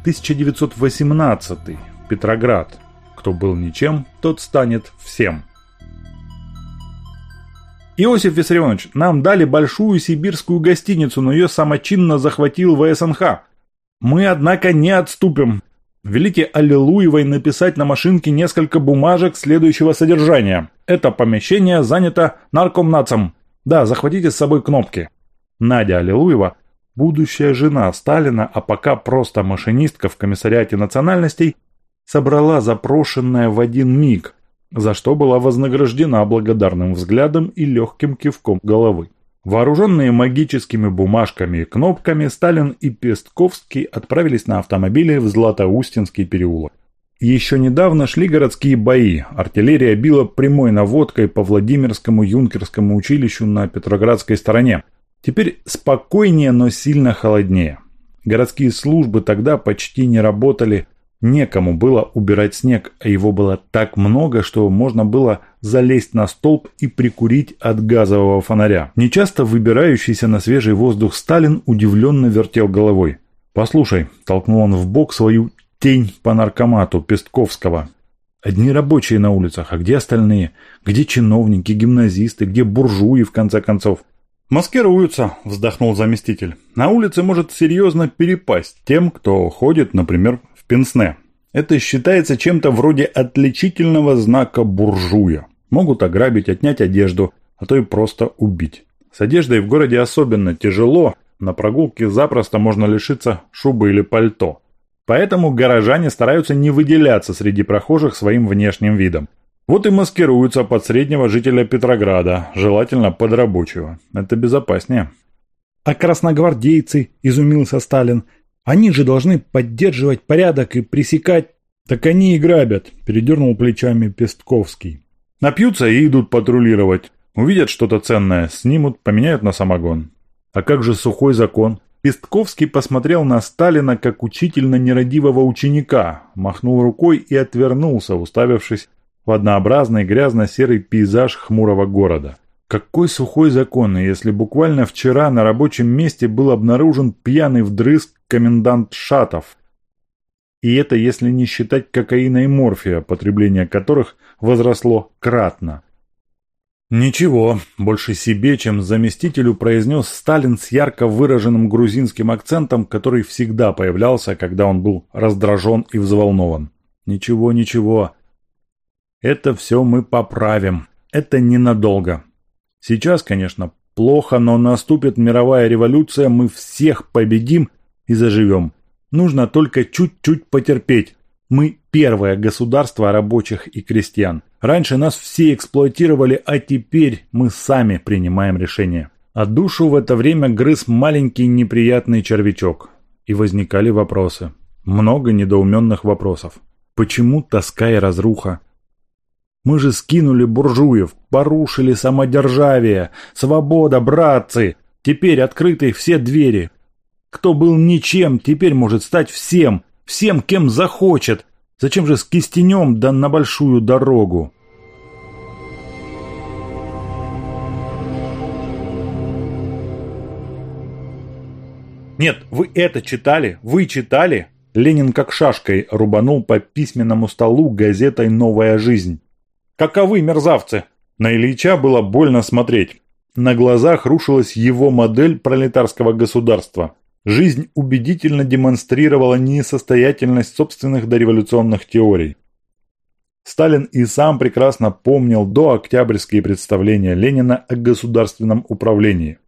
1918. Петроград. Кто был ничем, тот станет всем. Иосиф Виссарионович, нам дали большую сибирскую гостиницу, но ее самочинно захватил ВСНХ. Мы, однако, не отступим. Велите Аллилуевой написать на машинке несколько бумажек следующего содержания. Это помещение занято наркомнацем. Да, захватите с собой кнопки. Надя Аллилуева, будущая жена Сталина, а пока просто машинистка в комиссариате национальностей, собрала запрошенное в один миг, за что была вознаграждена благодарным взглядом и легким кивком головы. Вооруженные магическими бумажками и кнопками, Сталин и Пестковский отправились на автомобиле в Златоустинский переулок. Еще недавно шли городские бои. Артиллерия била прямой наводкой по Владимирскому юнкерскому училищу на Петроградской стороне. Теперь спокойнее, но сильно холоднее. Городские службы тогда почти не работали, Некому было убирать снег, а его было так много, что можно было залезть на столб и прикурить от газового фонаря. Нечасто выбирающийся на свежий воздух Сталин удивленно вертел головой. «Послушай», – толкнул он в бок свою тень по наркомату Пестковского. «Одни рабочие на улицах, а где остальные? Где чиновники, гимназисты, где буржуи, в конце концов?» «Маскируются», – вздохнул заместитель. «На улице может серьезно перепасть тем, кто ходит, например, Пенсне. Это считается чем-то вроде отличительного знака буржуя. Могут ограбить, отнять одежду, а то и просто убить. С одеждой в городе особенно тяжело, на прогулке запросто можно лишиться шубы или пальто. Поэтому горожане стараются не выделяться среди прохожих своим внешним видом. Вот и маскируются под среднего жителя Петрограда, желательно под рабочего. Это безопаснее. «А красногвардейцы?» – изумился Сталин – они же должны поддерживать порядок и пресекать... Так они и грабят, передернул плечами Пестковский. Напьются и идут патрулировать. Увидят что-то ценное, снимут, поменяют на самогон. А как же сухой закон? Пестковский посмотрел на Сталина как учитель на нерадивого ученика, махнул рукой и отвернулся, уставившись в однообразный грязно-серый пейзаж хмурого города. Какой сухой закон, если буквально вчера на рабочем месте был обнаружен пьяный вдрызг комендант Шатов. И это если не считать кокаина и морфия, потребление которых возросло кратно. «Ничего, больше себе, чем заместителю», произнес Сталин с ярко выраженным грузинским акцентом, который всегда появлялся, когда он был раздражен и взволнован. «Ничего, ничего. Это все мы поправим. Это ненадолго. Сейчас, конечно, плохо, но наступит мировая революция, мы всех победим и заживем. Нужно только чуть-чуть потерпеть. Мы первое государство рабочих и крестьян. Раньше нас все эксплуатировали, а теперь мы сами принимаем решения. А душу в это время грыз маленький неприятный червячок. И возникали вопросы. Много недоуменных вопросов. Почему тоска и разруха? Мы же скинули буржуев, порушили самодержавие. Свобода, братцы! Теперь открыты все двери. Кто был ничем, теперь может стать всем. Всем, кем захочет. Зачем же с кистенем да на большую дорогу? Нет, вы это читали? Вы читали? Ленин как шашкой рубанул по письменному столу газетой «Новая жизнь». Каковы мерзавцы! На Ильича было больно смотреть. На глазах рушилась его модель пролетарского государства. Жизнь убедительно демонстрировала несостоятельность собственных дореволюционных теорий. Сталин и сам прекрасно помнил дооктябрьские представления Ленина о государственном управлении.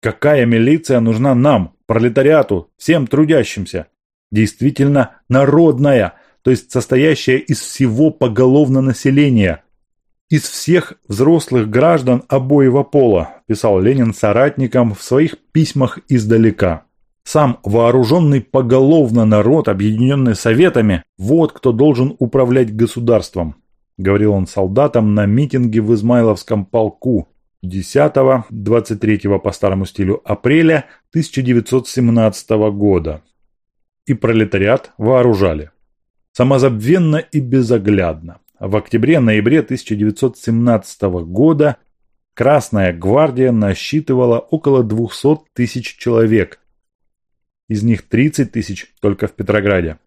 Какая милиция нужна нам, пролетариату, всем трудящимся? Действительно народная – то есть состоящая из всего поголовно населения, из всех взрослых граждан обоего пола, писал Ленин соратникам в своих письмах издалека. Сам вооруженный поголовно народ, объединенный советами, вот кто должен управлять государством, говорил он солдатам на митинге в Измайловском полку 10-23 по старому стилю апреля 1917 года. И пролетариат вооружали самозабвенно и безоглядно. В октябре-ноябре 1917 года Красная гвардия насчитывала около 200 тысяч человек. из них 30 тысяч только в Петрограде.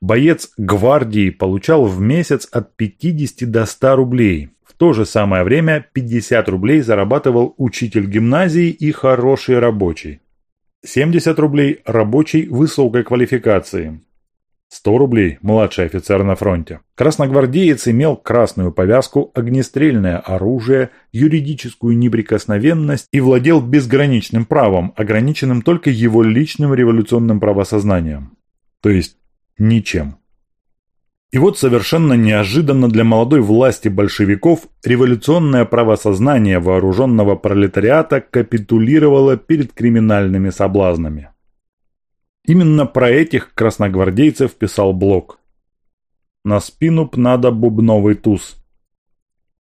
Боец гвардии получал в месяц от 50 до 100 рублей. В то же самое время 50 рублей зарабатывал учитель гимназии и хороший рабочий. 70 рублей рабочий высокой квалификации. 100 рублей младший офицер на фронте. Красногвардеец имел красную повязку, огнестрельное оружие, юридическую неприкосновенность и владел безграничным правом, ограниченным только его личным революционным правосознанием. То есть ничем. И вот совершенно неожиданно для молодой власти большевиков революционное правосознание вооруженного пролетариата капитулировало перед криминальными соблазнами. Именно про этих красногвардейцев писал Блок. «На спину б надо бубновый туз.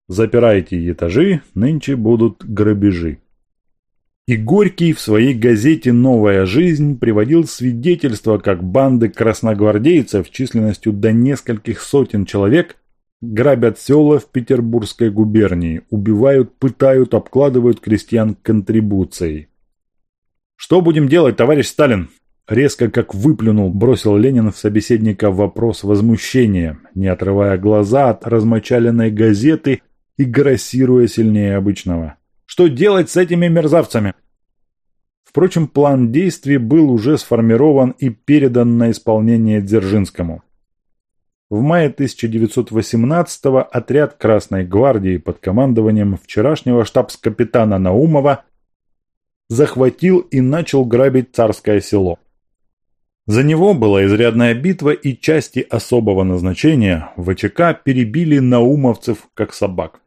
Запирайте этажи, нынче будут грабежи». И Горький в своей газете «Новая жизнь» приводил свидетельства, как банды красногвардейцев численностью до нескольких сотен человек грабят села в Петербургской губернии, убивают, пытают, обкладывают крестьян контрибуцией. «Что будем делать, товарищ Сталин?» Резко как выплюнул, бросил Ленин в собеседника вопрос возмущения, не отрывая глаза от размочаленной газеты и грассируя сильнее обычного. Что делать с этими мерзавцами? Впрочем, план действий был уже сформирован и передан на исполнение Дзержинскому. В мае 1918-го отряд Красной гвардии под командованием вчерашнего штабс-капитана Наумова захватил и начал грабить царское село. За него была изрядная битва, и части особого назначения ВЧК перебили наумовцев как собак.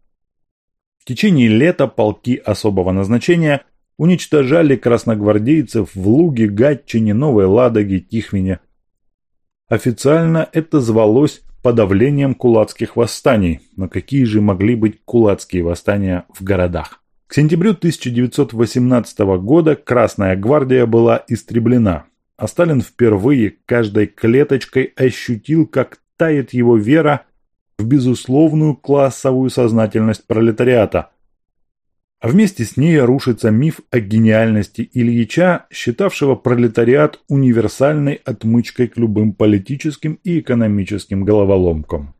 В течение лета полки особого назначения уничтожали красногвардейцев в Луге, Гатчине, Новой Ладоге, Тихвине. Официально это звалось подавлением кулацких восстаний, но какие же могли быть кулацкие восстания в городах? К сентябрю 1918 года Красная гвардия была истреблена, а Сталин впервые каждой клеточкой ощутил, как тает его вера в безусловную классовую сознательность пролетариата. А вместе с ней рушится миф о гениальности Ильича, считавшего пролетариат универсальной отмычкой к любым политическим и экономическим головоломкам.